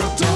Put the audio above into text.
what you do.